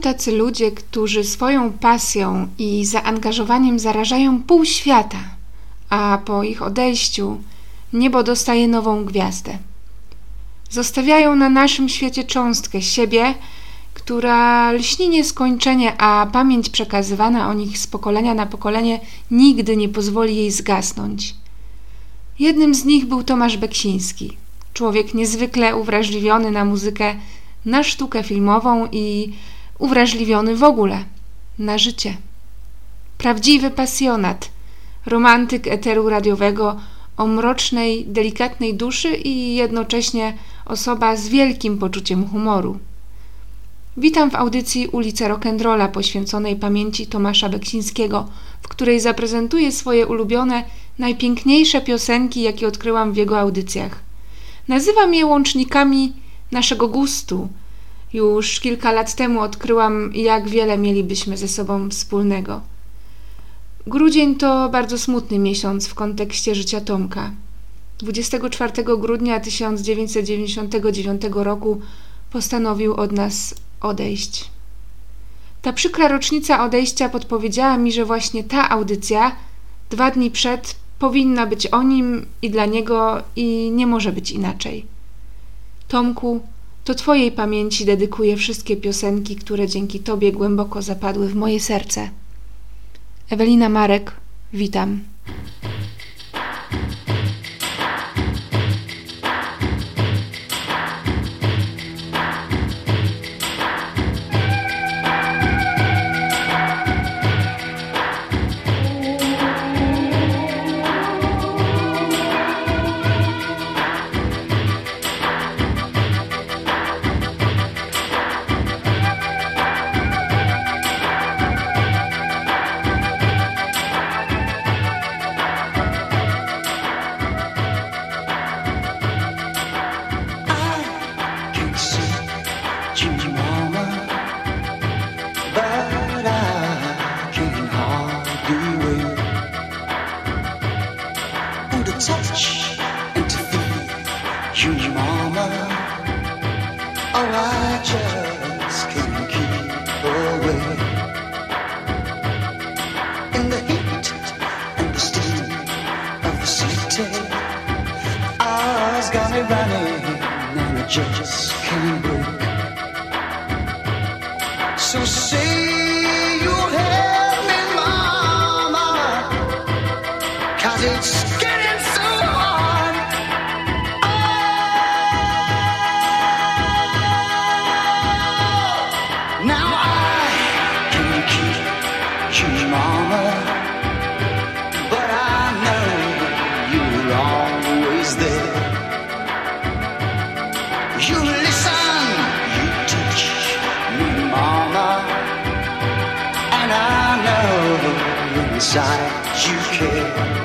Tacy ludzie, którzy swoją pasją i zaangażowaniem zarażają pół świata, a po ich odejściu niebo dostaje nową gwiazdę. Zostawiają na naszym świecie cząstkę siebie, która lśni nieskończenie, a pamięć przekazywana o nich z pokolenia na pokolenie nigdy nie pozwoli jej zgasnąć. Jednym z nich był Tomasz Beksiński, człowiek niezwykle uwrażliwiony na muzykę, na sztukę filmową i uwrażliwiony w ogóle na życie. Prawdziwy pasjonat, romantyk eteru radiowego o mrocznej, delikatnej duszy i jednocześnie osoba z wielkim poczuciem humoru. Witam w audycji Ulica Rock'n'Rolla poświęconej pamięci Tomasza Beksińskiego, w której zaprezentuję swoje ulubione, najpiękniejsze piosenki, jakie odkryłam w jego audycjach. Nazywam je łącznikami naszego gustu. Już kilka lat temu odkryłam, jak wiele mielibyśmy ze sobą wspólnego. Grudzień to bardzo smutny miesiąc w kontekście życia Tomka. 24 grudnia 1999 roku postanowił od nas odejść. Ta przykra rocznica odejścia podpowiedziała mi, że właśnie ta audycja dwa dni przed powinna być o nim i dla niego i nie może być inaczej. Tomku, to Twojej pamięci dedykuję wszystkie piosenki, które dzięki Tobie głęboko zapadły w moje serce. Ewelina Marek, witam. you, Mama. But I know you were always there. You listen, you teach me, Mama. And I know inside you care.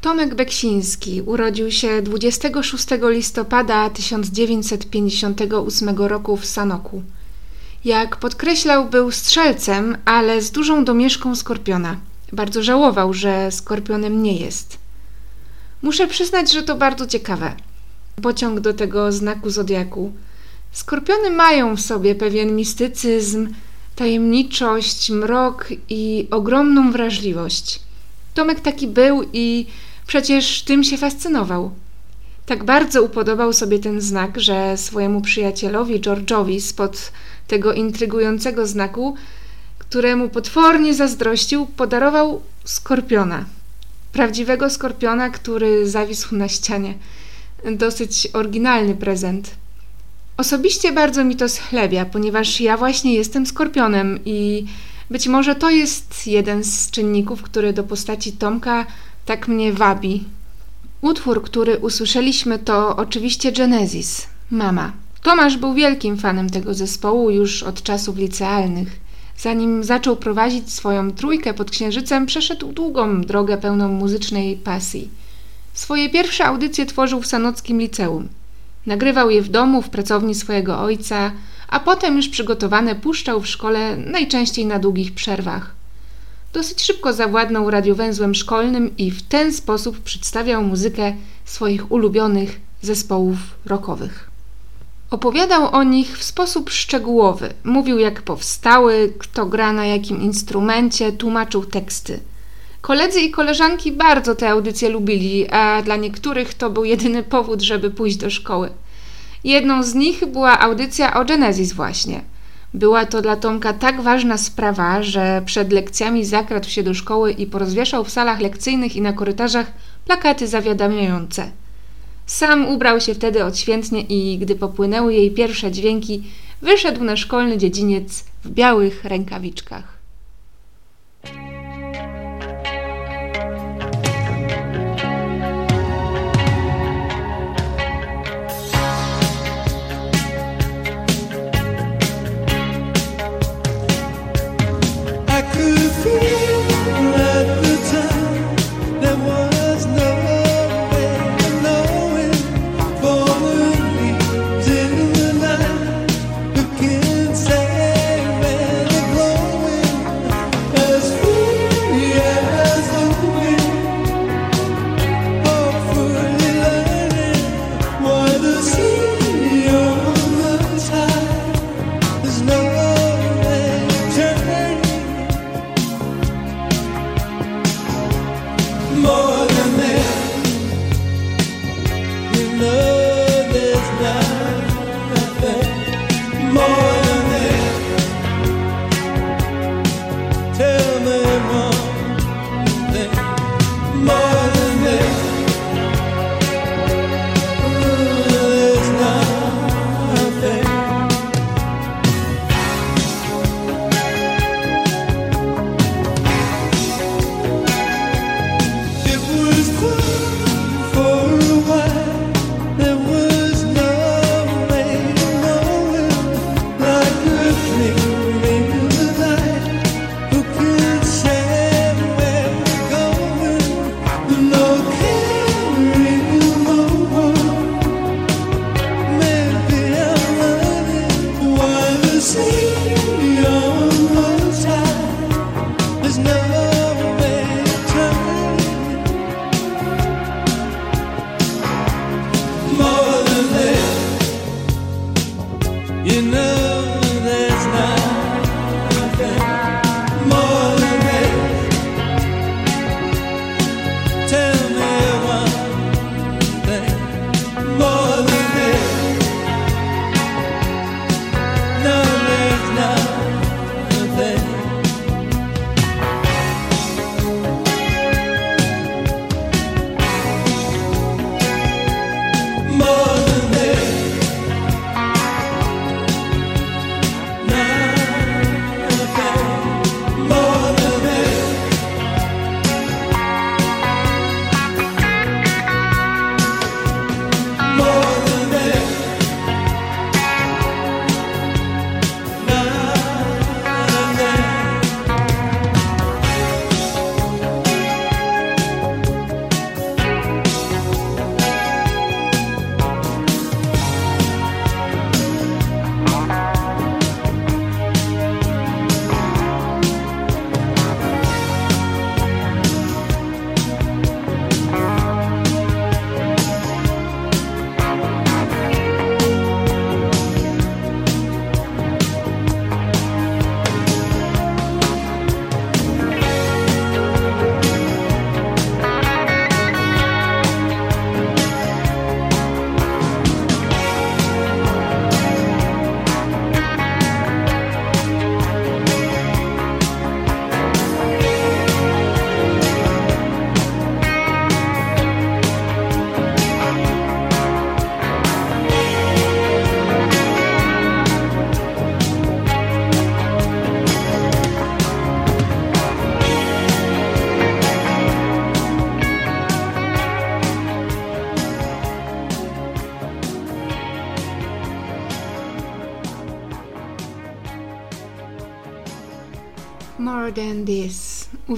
Tomek Beksiński urodził się 26 listopada 1958 roku w Sanoku. Jak podkreślał, był strzelcem, ale z dużą domieszką skorpiona. Bardzo żałował, że skorpionem nie jest. Muszę przyznać, że to bardzo ciekawe. Pociąg do tego znaku zodiaku. Skorpiony mają w sobie pewien mistycyzm, tajemniczość, mrok i ogromną wrażliwość. Tomek taki był i przecież tym się fascynował. Tak bardzo upodobał sobie ten znak, że swojemu przyjacielowi George'owi spod tego intrygującego znaku, któremu potwornie zazdrościł, podarował skorpiona. Prawdziwego skorpiona, który zawisł na ścianie. Dosyć oryginalny prezent. Osobiście bardzo mi to schlebia, ponieważ ja właśnie jestem skorpionem i być może to jest jeden z czynników, który do postaci Tomka tak mnie wabi. Utwór, który usłyszeliśmy, to oczywiście Genesis, Mama. Tomasz był wielkim fanem tego zespołu już od czasów licealnych. Zanim zaczął prowadzić swoją trójkę pod księżycem, przeszedł długą drogę pełną muzycznej pasji. Swoje pierwsze audycje tworzył w sanockim liceum. Nagrywał je w domu, w pracowni swojego ojca, a potem już przygotowane puszczał w szkole najczęściej na długich przerwach. Dosyć szybko zawładnął radiowęzłem szkolnym i w ten sposób przedstawiał muzykę swoich ulubionych zespołów rockowych. Opowiadał o nich w sposób szczegółowy. Mówił, jak powstały, kto gra na jakim instrumencie, tłumaczył teksty. Koledzy i koleżanki bardzo te audycje lubili, a dla niektórych to był jedyny powód, żeby pójść do szkoły. Jedną z nich była audycja o Genesis właśnie. Była to dla Tomka tak ważna sprawa, że przed lekcjami zakradł się do szkoły i porozwieszał w salach lekcyjnych i na korytarzach plakaty zawiadamiające – sam ubrał się wtedy odświętnie i gdy popłynęły jej pierwsze dźwięki, wyszedł na szkolny dziedziniec w białych rękawiczkach.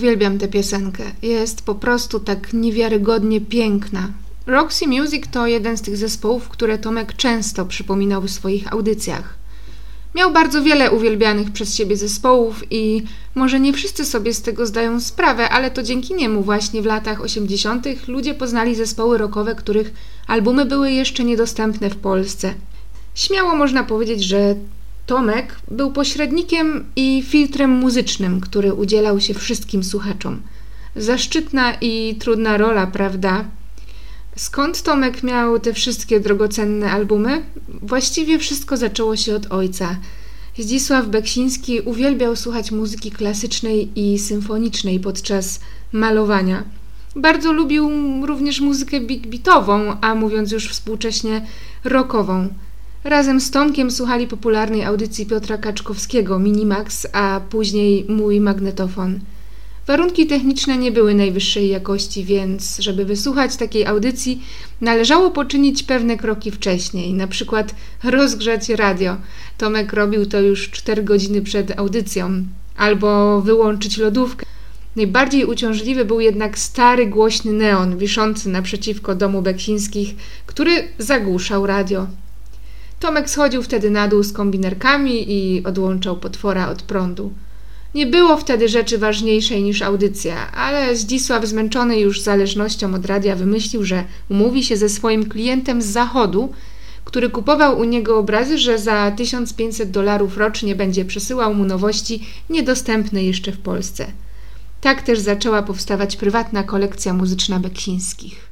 Uwielbiam tę piosenkę. Jest po prostu tak niewiarygodnie piękna. Roxy Music to jeden z tych zespołów, które Tomek często przypominał w swoich audycjach. Miał bardzo wiele uwielbianych przez siebie zespołów i może nie wszyscy sobie z tego zdają sprawę, ale to dzięki niemu właśnie w latach 80. ludzie poznali zespoły rockowe, których albumy były jeszcze niedostępne w Polsce. Śmiało można powiedzieć, że Tomek był pośrednikiem i filtrem muzycznym, który udzielał się wszystkim słuchaczom. Zaszczytna i trudna rola, prawda? Skąd Tomek miał te wszystkie drogocenne albumy? Właściwie wszystko zaczęło się od ojca. Zdzisław Beksiński uwielbiał słuchać muzyki klasycznej i symfonicznej podczas malowania. Bardzo lubił również muzykę big beatową, a mówiąc już współcześnie rockową. Razem z Tomkiem słuchali popularnej audycji Piotra Kaczkowskiego Minimax, a później Mój Magnetofon. Warunki techniczne nie były najwyższej jakości, więc żeby wysłuchać takiej audycji, należało poczynić pewne kroki wcześniej, na przykład rozgrzać radio. Tomek robił to już 4 godziny przed audycją, albo wyłączyć lodówkę. Najbardziej uciążliwy był jednak stary, głośny neon wiszący naprzeciwko domu Beksińskich, który zagłuszał radio. Tomek schodził wtedy na dół z kombinerkami i odłączał potwora od prądu. Nie było wtedy rzeczy ważniejszej niż audycja, ale Zdzisław, zmęczony już zależnością od radia, wymyślił, że umówi się ze swoim klientem z zachodu, który kupował u niego obrazy, że za 1500 dolarów rocznie będzie przesyłał mu nowości niedostępne jeszcze w Polsce. Tak też zaczęła powstawać prywatna kolekcja muzyczna Beksińskich.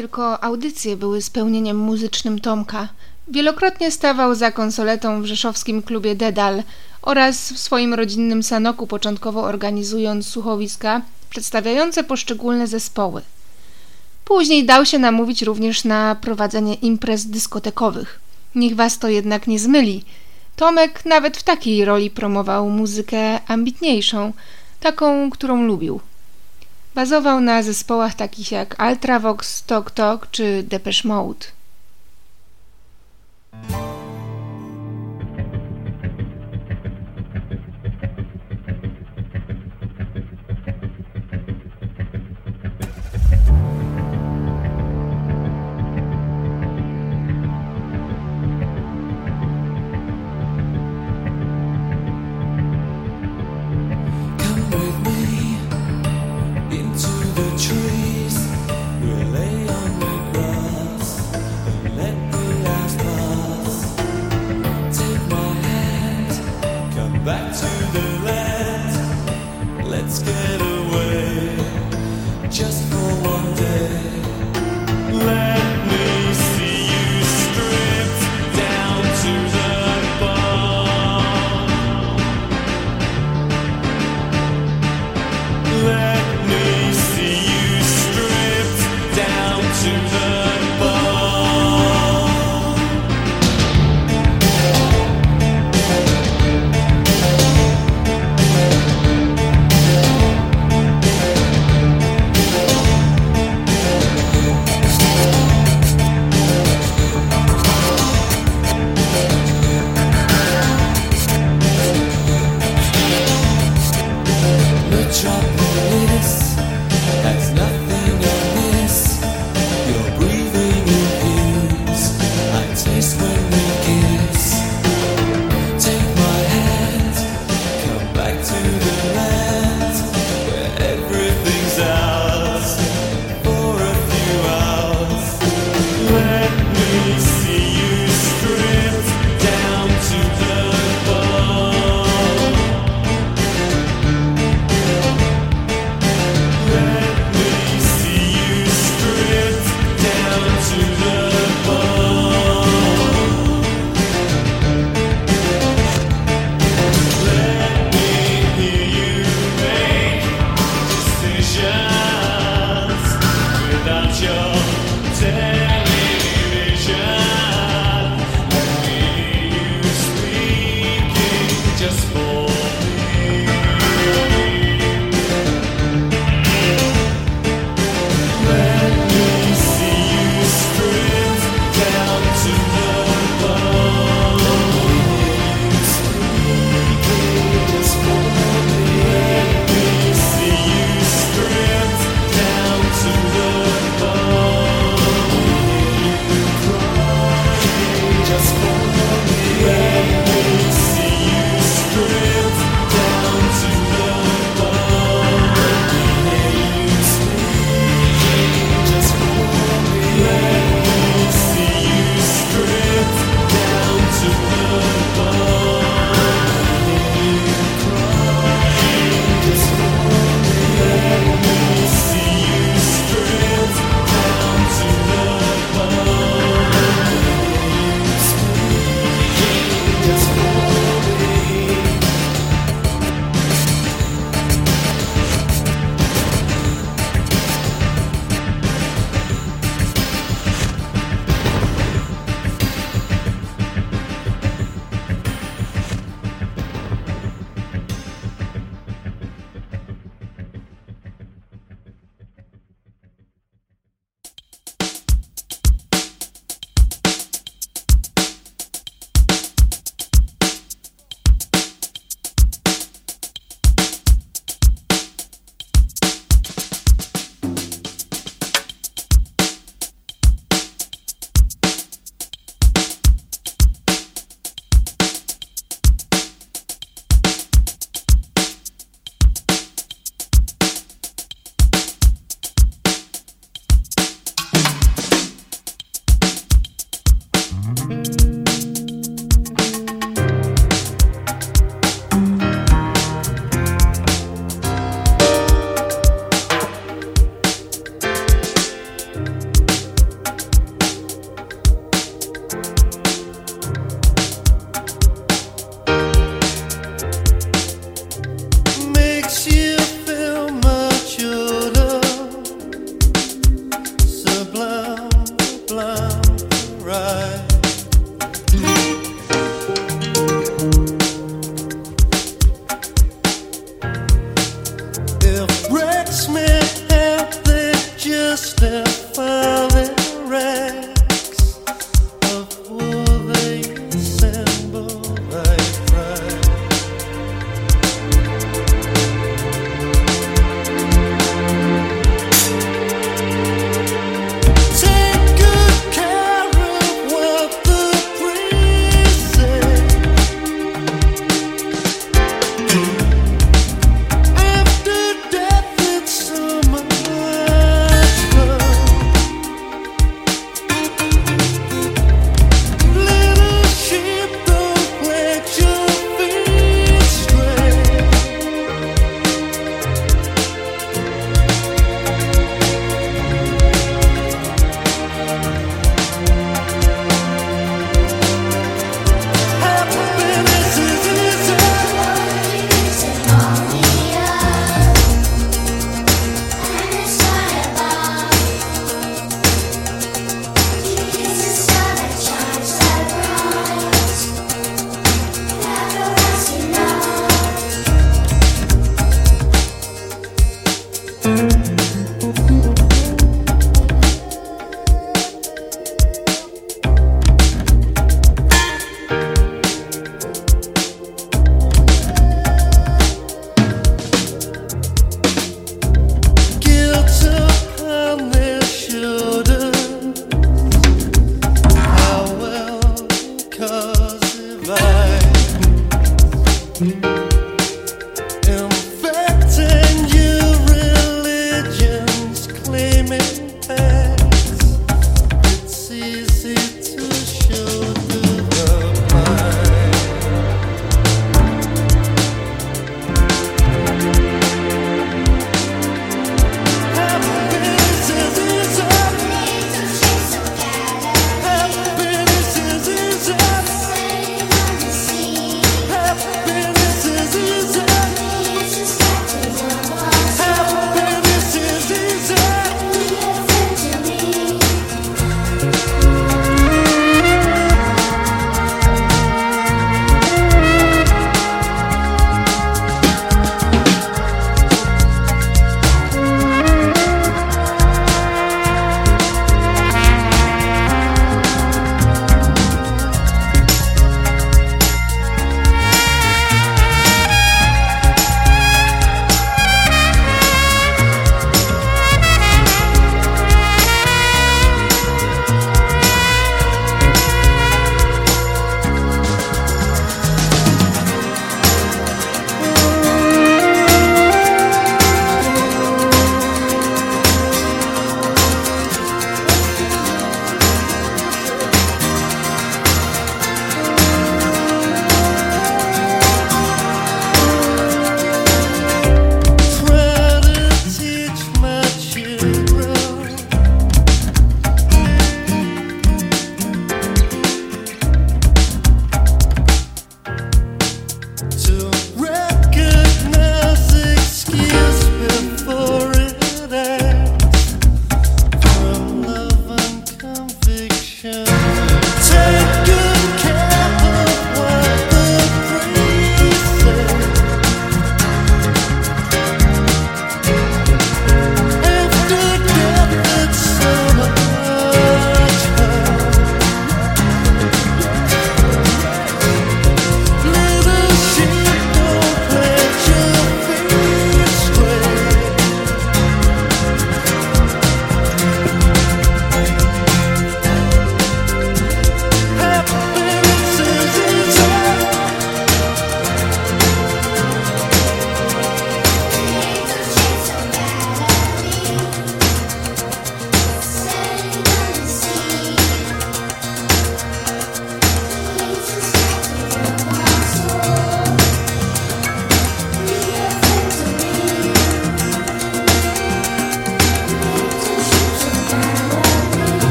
Tylko audycje były spełnieniem muzycznym Tomka. Wielokrotnie stawał za konsoletą w rzeszowskim klubie Dedal, oraz w swoim rodzinnym Sanoku początkowo organizując słuchowiska przedstawiające poszczególne zespoły. Później dał się namówić również na prowadzenie imprez dyskotekowych. Niech was to jednak nie zmyli. Tomek nawet w takiej roli promował muzykę ambitniejszą, taką, którą lubił. Bazował na zespołach takich jak Ultravox, Tok Tok czy Depeche Mode. metropolis.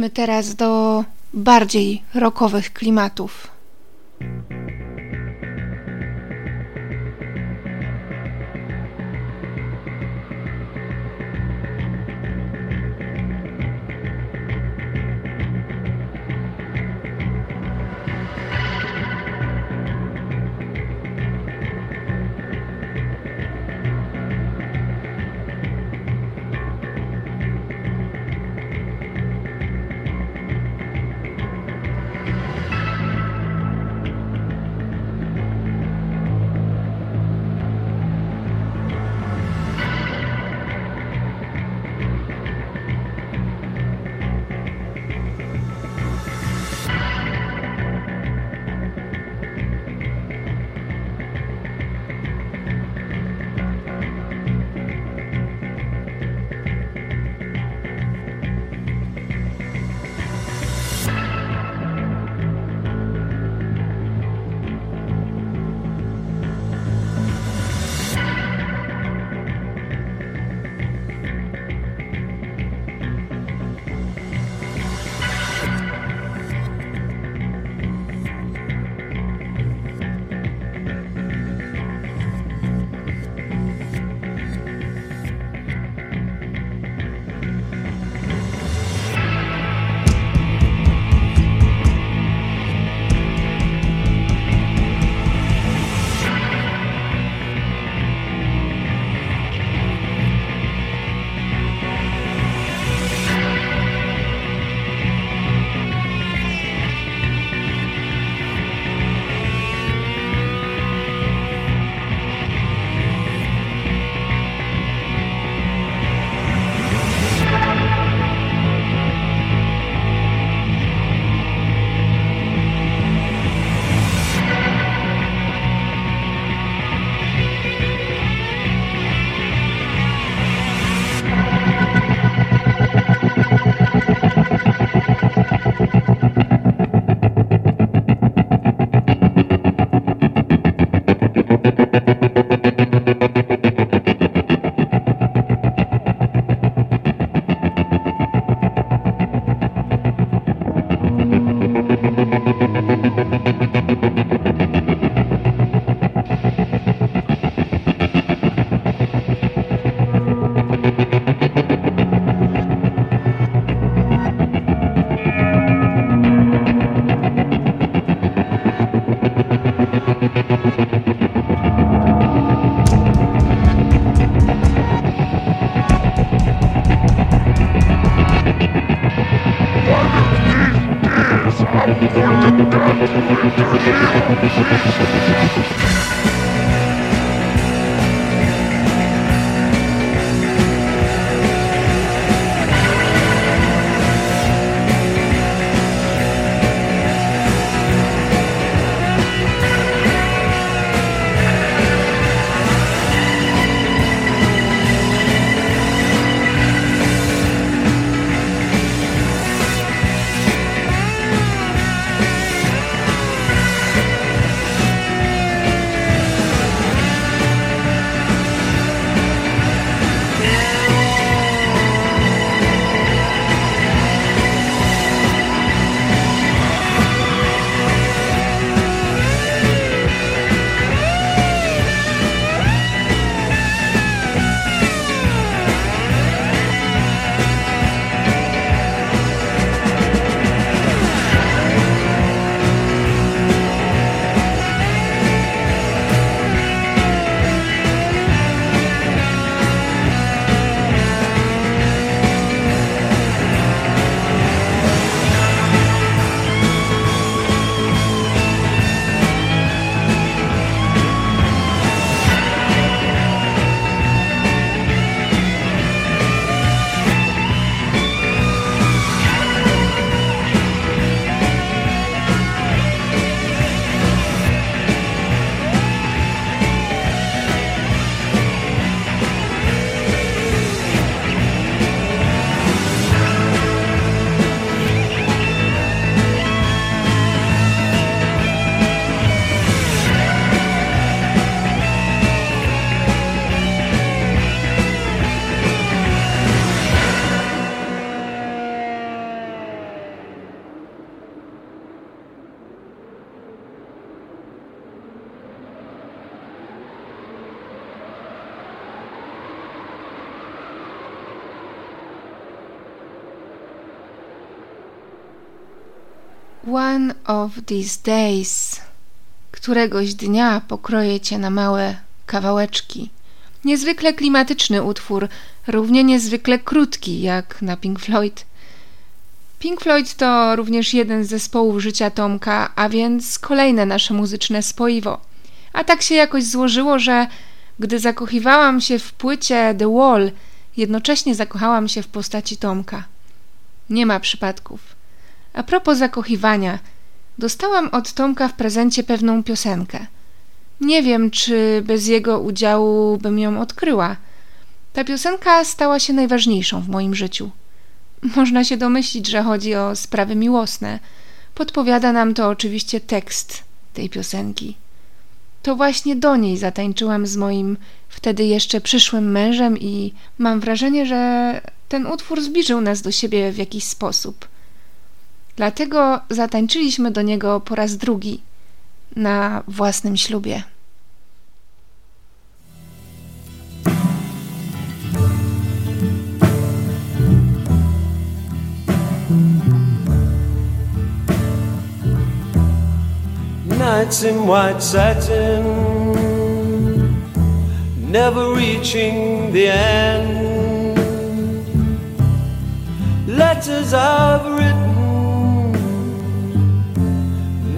Wróćmy teraz do bardziej rokowych klimatów. Of these days. Któregoś dnia pokroję cię na małe kawałeczki. Niezwykle klimatyczny utwór, równie niezwykle krótki jak na Pink Floyd. Pink Floyd to również jeden z zespołów życia Tomka, a więc kolejne nasze muzyczne spoiwo. A tak się jakoś złożyło, że gdy zakochiwałam się w płycie The Wall, jednocześnie zakochałam się w postaci Tomka. Nie ma przypadków. A propos zakochiwania, dostałam od Tomka w prezencie pewną piosenkę. Nie wiem, czy bez jego udziału bym ją odkryła. Ta piosenka stała się najważniejszą w moim życiu. Można się domyślić, że chodzi o sprawy miłosne. Podpowiada nam to oczywiście tekst tej piosenki. To właśnie do niej zatańczyłam z moim wtedy jeszcze przyszłym mężem i mam wrażenie, że ten utwór zbliżył nas do siebie w jakiś sposób. Dlatego zatańczyliśmy do niego po raz drugi na własnym ślubie. Nights in white satin, never reaching the end. Letters I've written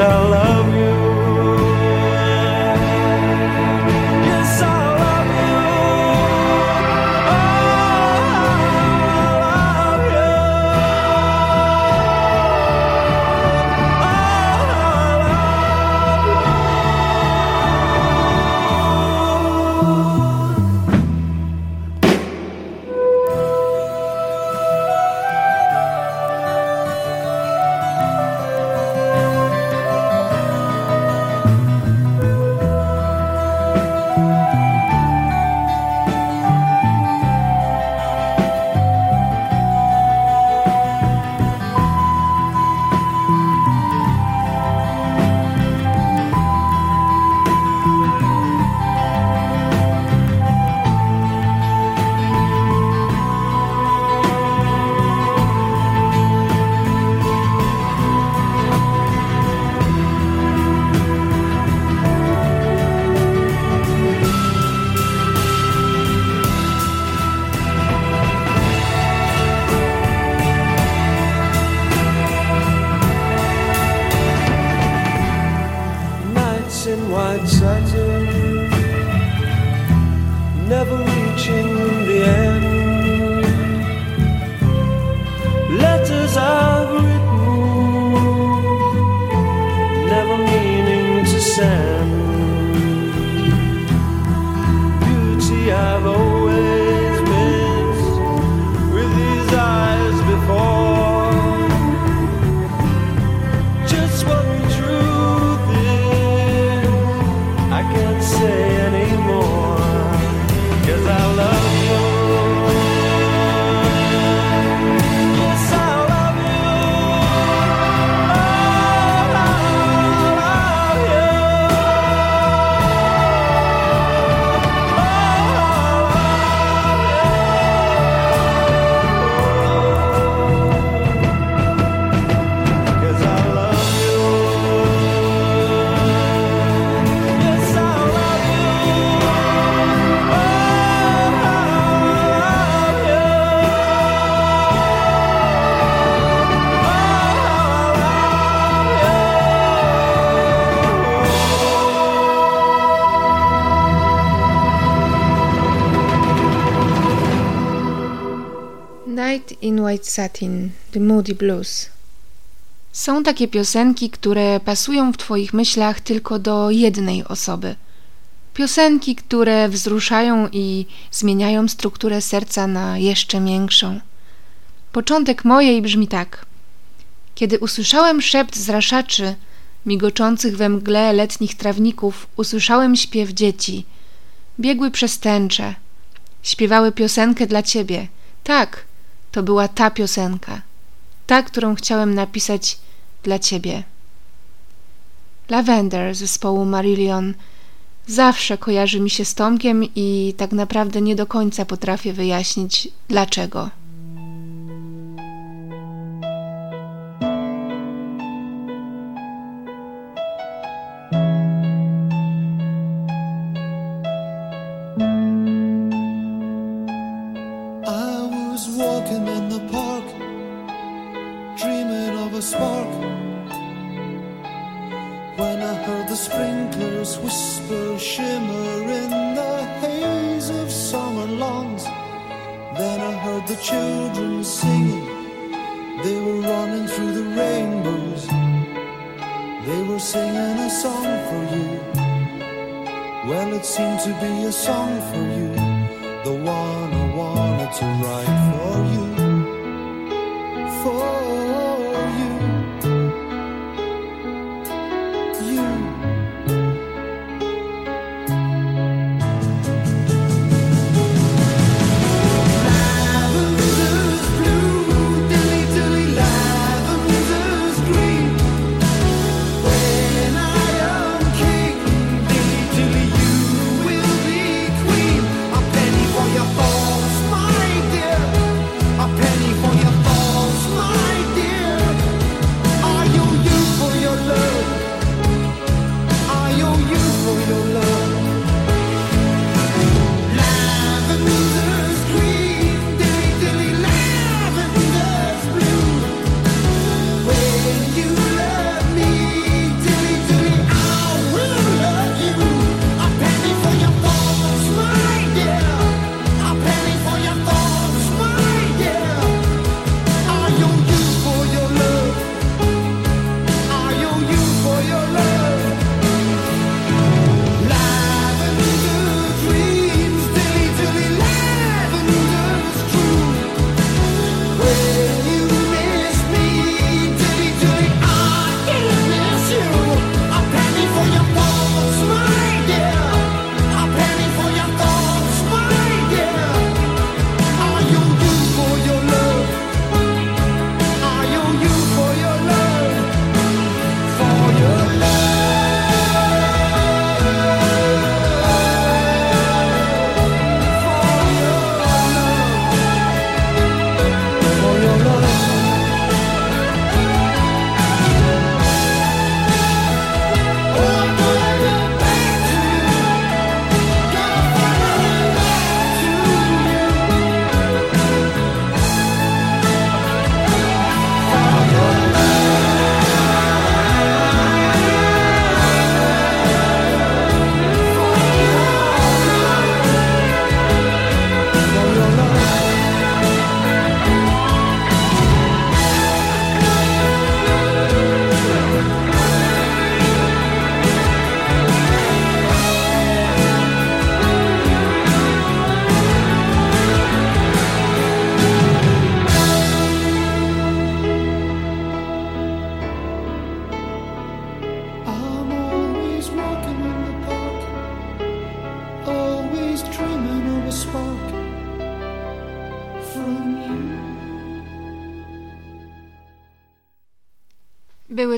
I love you. White Satin, The Moody Blues. Są takie piosenki, które pasują w Twoich myślach tylko do jednej osoby. Piosenki, które wzruszają i zmieniają strukturę serca na jeszcze miększą. Początek mojej brzmi tak. Kiedy usłyszałem szept zraszaczy, migoczących we mgle letnich trawników, usłyszałem śpiew dzieci. Biegły przez. Śpiewały piosenkę dla ciebie. Tak, to była ta piosenka. Ta, którą chciałem napisać dla ciebie. Lavender zespołu Marillion zawsze kojarzy mi się z Tomkiem i tak naprawdę nie do końca potrafię wyjaśnić dlaczego.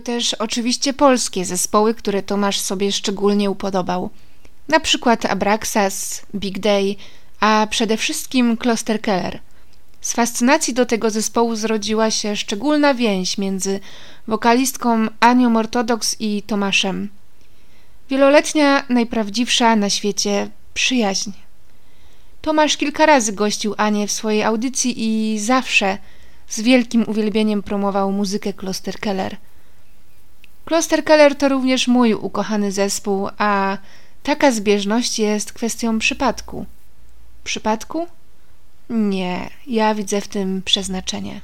Też oczywiście polskie zespoły, które Tomasz sobie szczególnie upodobał. Na przykład Abraxas, Big Day, a przede wszystkim Kloster Keller. Z fascynacji do tego zespołu zrodziła się szczególna więź między wokalistką Anią Ortodoks i Tomaszem. Wieloletnia, najprawdziwsza na świecie przyjaźń. Tomasz kilka razy gościł Anię w swojej audycji i zawsze z wielkim uwielbieniem promował muzykę Kloster Keller – Kloster Keller to również mój ukochany zespół, a taka zbieżność jest kwestią przypadku. Przypadku? Nie, ja widzę w tym przeznaczenie.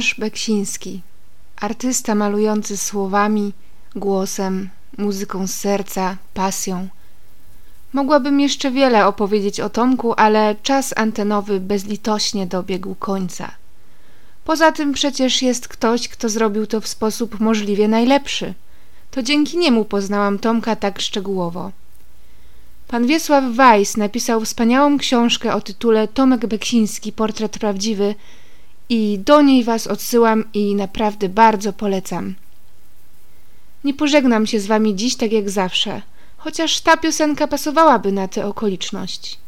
Tomasz Beksiński, artysta malujący słowami, głosem, muzyką z serca, pasją. Mogłabym jeszcze wiele opowiedzieć o Tomku, ale czas antenowy bezlitośnie dobiegł końca. Poza tym przecież jest ktoś, kto zrobił to w sposób możliwie najlepszy. To dzięki niemu poznałam Tomka tak szczegółowo. Pan Wiesław Weiss napisał wspaniałą książkę o tytule Tomek Beksiński Portret Prawdziwy – i do niej Was odsyłam i naprawdę bardzo polecam. Nie pożegnam się z Wami dziś tak jak zawsze, chociaż ta piosenka pasowałaby na tę okoliczność.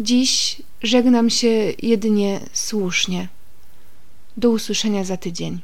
Dziś żegnam się jedynie słusznie. Do usłyszenia za tydzień.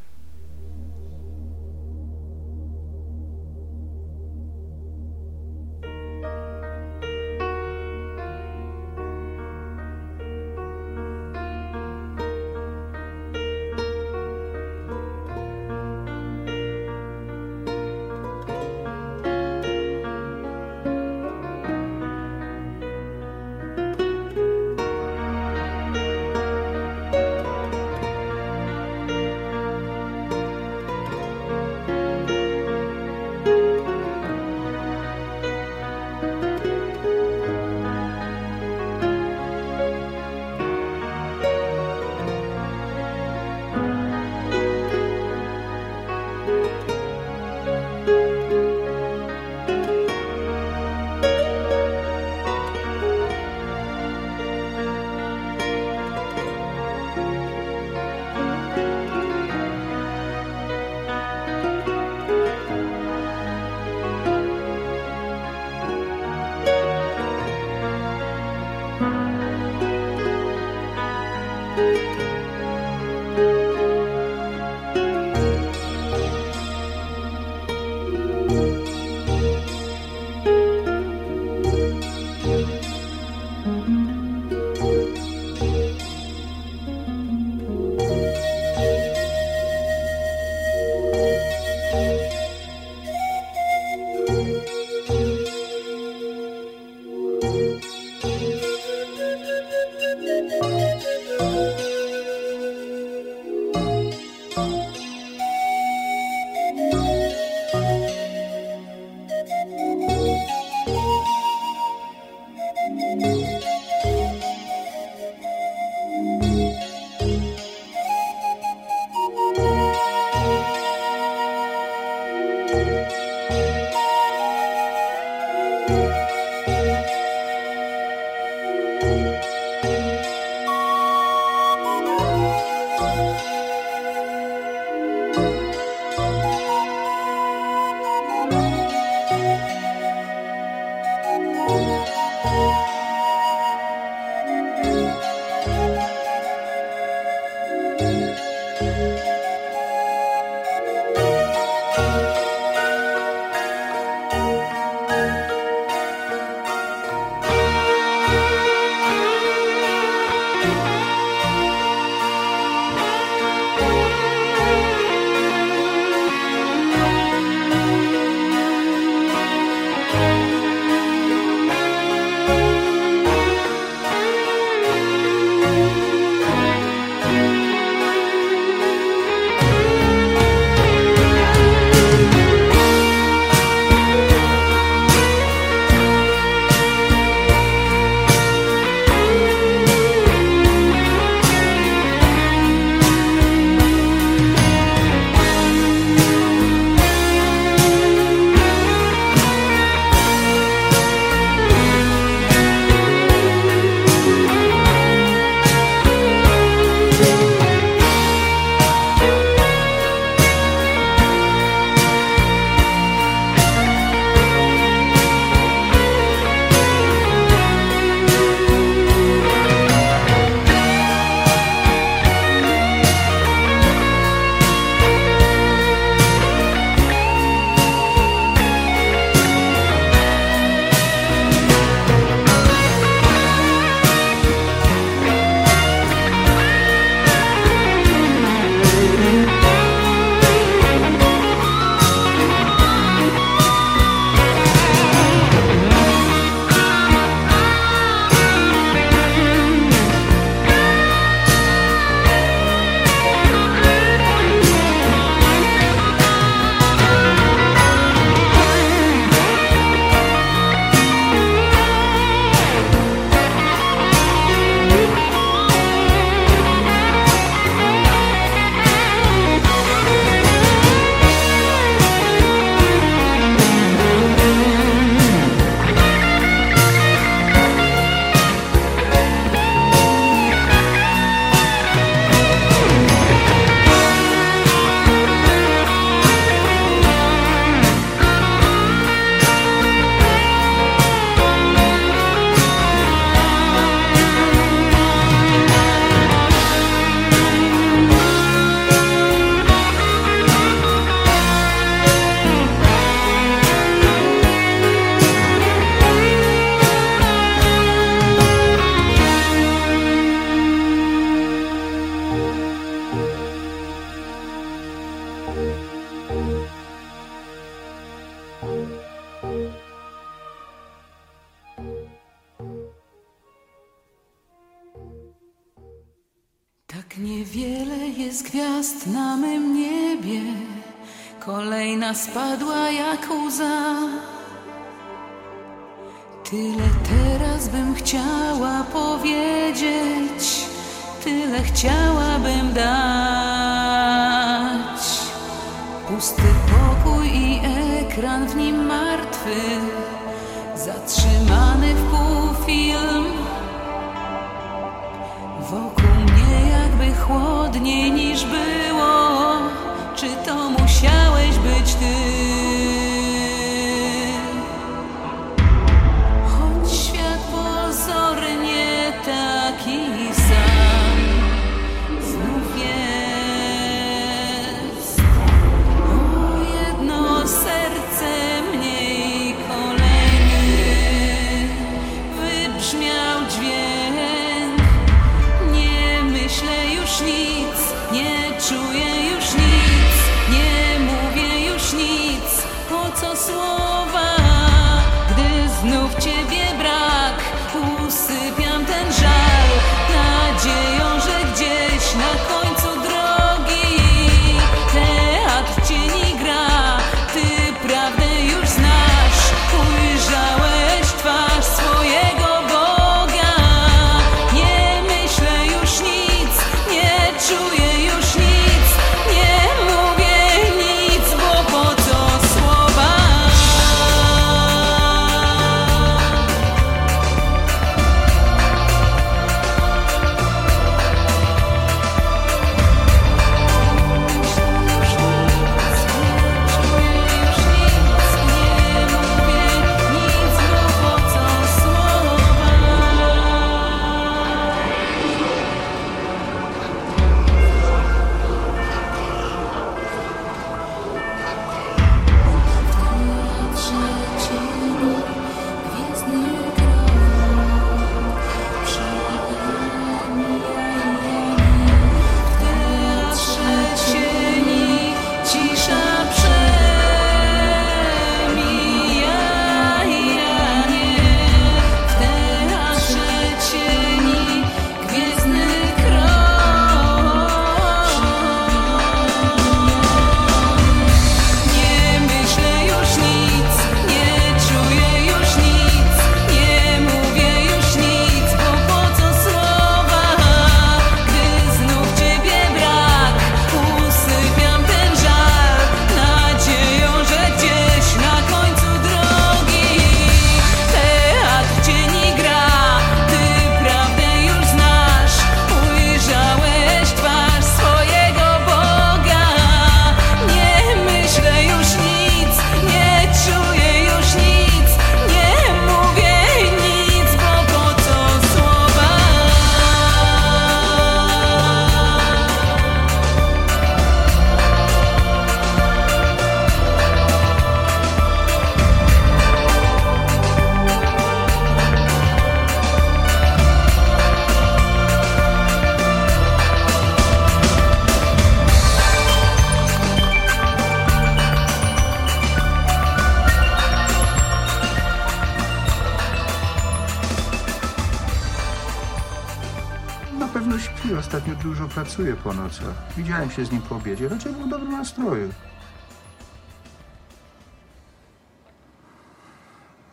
nocach. Widziałem się z nim po obiedzie, raczej był w dobrym nastroju.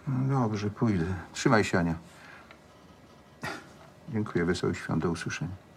No dobrze, pójdę. Trzymaj się, Ania. Dziękuję, wesołych świąt, do usłyszenia.